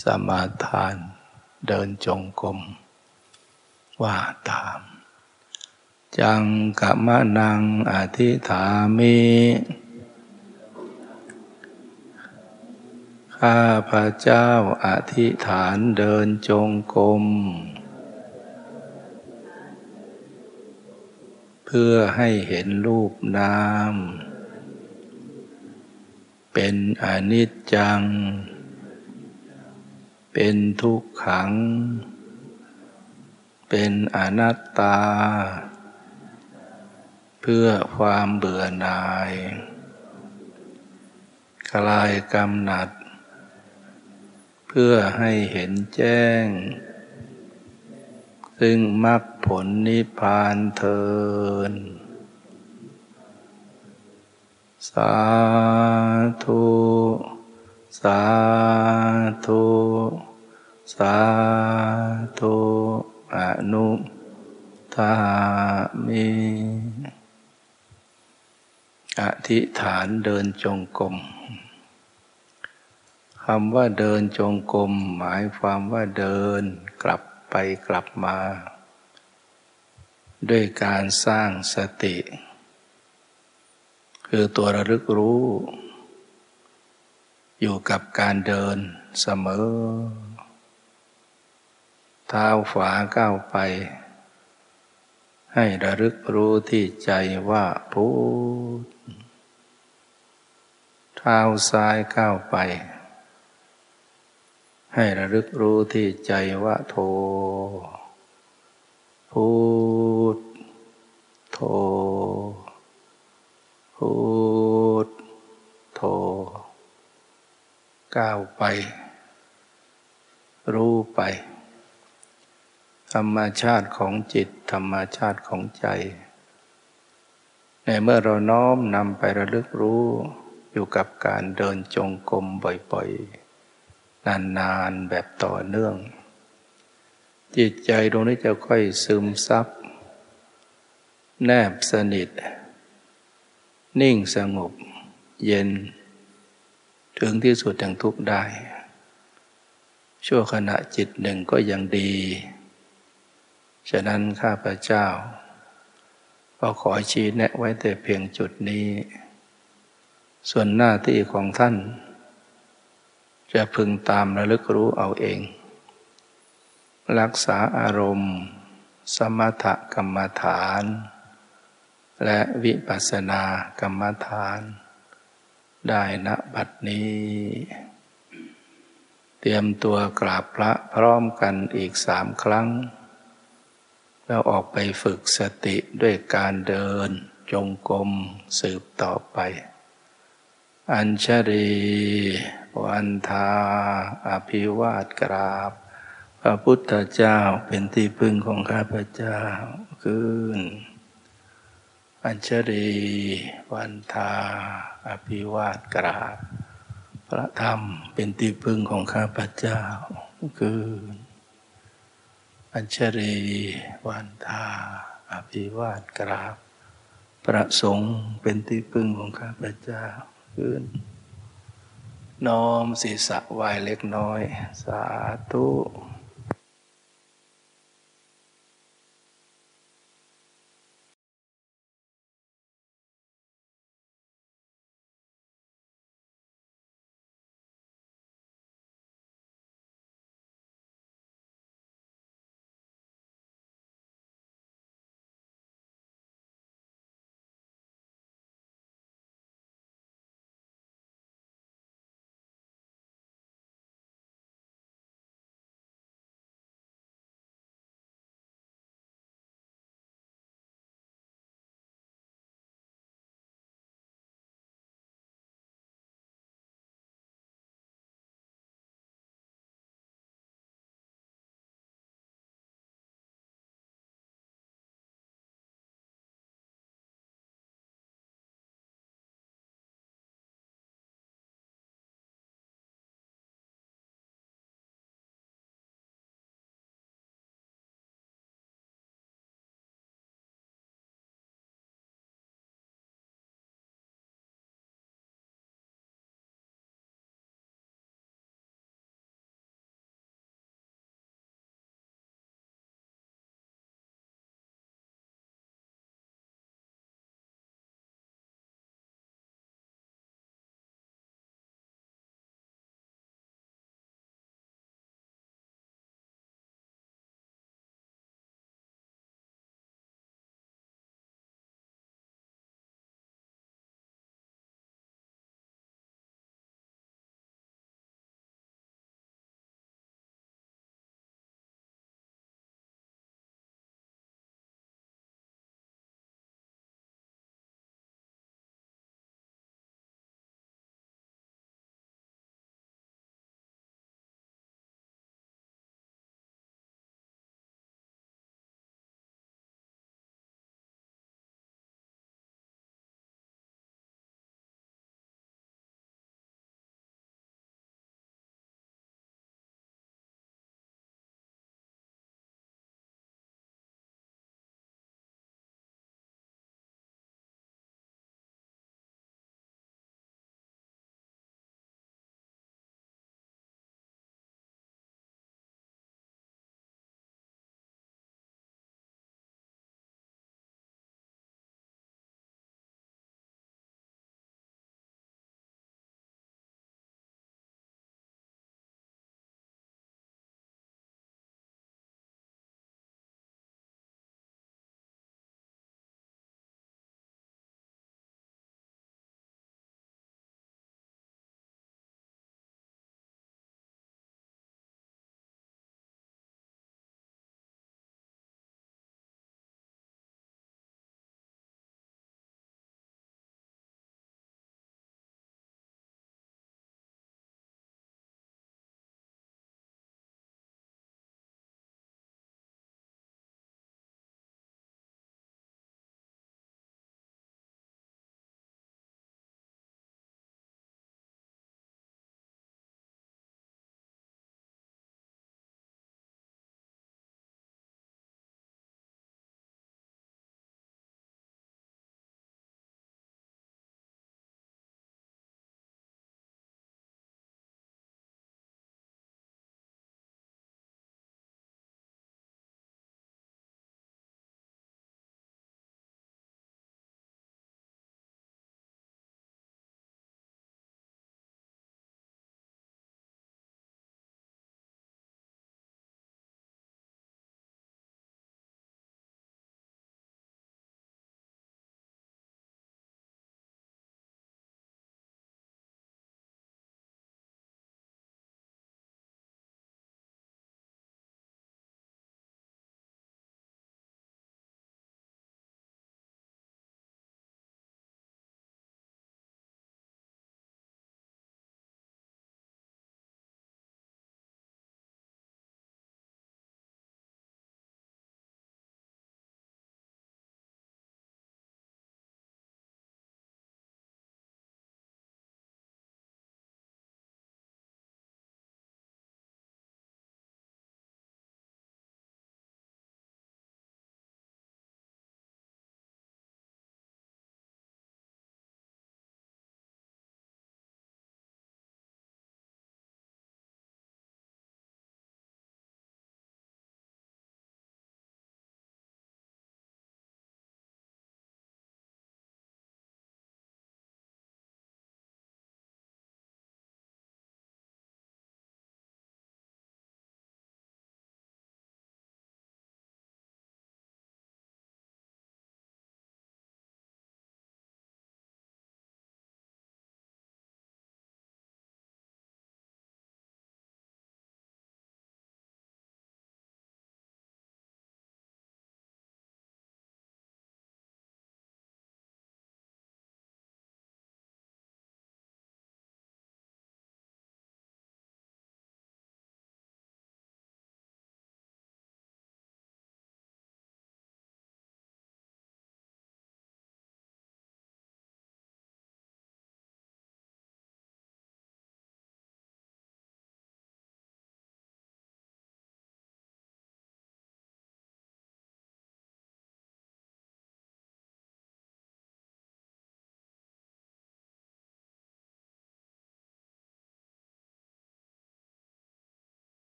สมาทาน เดินจงกรมว่าตาม จังกะมะนังอธิฐามิข้าพระเจ้าอธิษฐานเดินจงกรมเพื่อให้เห็นรูปนาม เป็นอนิจจัง เป็นทุกขัง เป็นอนัตตา เพื่อความเบื่อหน่าย คลายกำหนัด เพื่อให้เห็นแจ้ง ซึ่งมรรคผลนิพพานเทินสาธุ สาธุสาธุอนุทามิอธิษฐานเดินจงกรมคำว่าเดินจงกรมหมายความว่าเดินกลับไปกลับมา ด้วยการสร้างสติ คือตัวระลึกรู้ อยู่กับการเดินเสมอ เท้าขวาก้าวไป ให้ระลึกรู้ที่ใจว่าพุทเท้าซ้ายก้าวไป ให้ระลึกรู้ที่ใจว่าโทพูดโทพูดโท ก้าวไป รู้ไป ธรรมชาติของจิต ธรรมชาติของใจ ในเมื่อเราน้อมนำไประลึกรู้อยู่กับการเดินจงกรมบ่อยๆ นานๆ แบบต่อเนื่อง จิตใจตรงนี้จะค่อยซึมซับ แนบสนิท นิ่งสงบ เย็น ถึงที่สุดแห่งทุกได้ ชั่วขณะจิตหนึ่งก็ยังดี ฉะนั้นข้าพเจ้า ก็ขอชี้แนะไว้แต่เพียงจุดนี้ ส่วนหน้าที่ของท่าน จะพึงตามระลึกรู้เอาเอง รักษาอารมณ์ สมถกรรมฐาน และวิปัสสนากรรมฐาน ได้ณบัดนี้ เตรียมตัวกราบพระพร้อมกันอีกสามครั้ง แล้วออกไปฝึกสติด้วยการเดินจงกรมสืบต่อไป อัญชรีวันทาอภิวาทกราบ พระพุทธเจ้าเป็นที่พึ่งของข้าพเจ้าขึ้น อัญชรีวันทา อภิวาทกราบพระธรรมเป็นที่พึ่งของข้าพเจ้าขึ้นอัญชรีวันทา อภิวาทกราบพระสงฆ์เป็นที่พึ่งของข้าพเจ้าขึ้นน้อมศีรษะไหวเล็กน้อย สาธุ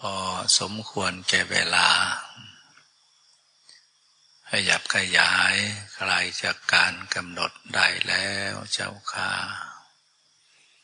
พอสมควรแก่เวลา ขยับขยายคลายจากการกำหนดได้แล้วเจ้าค่ะ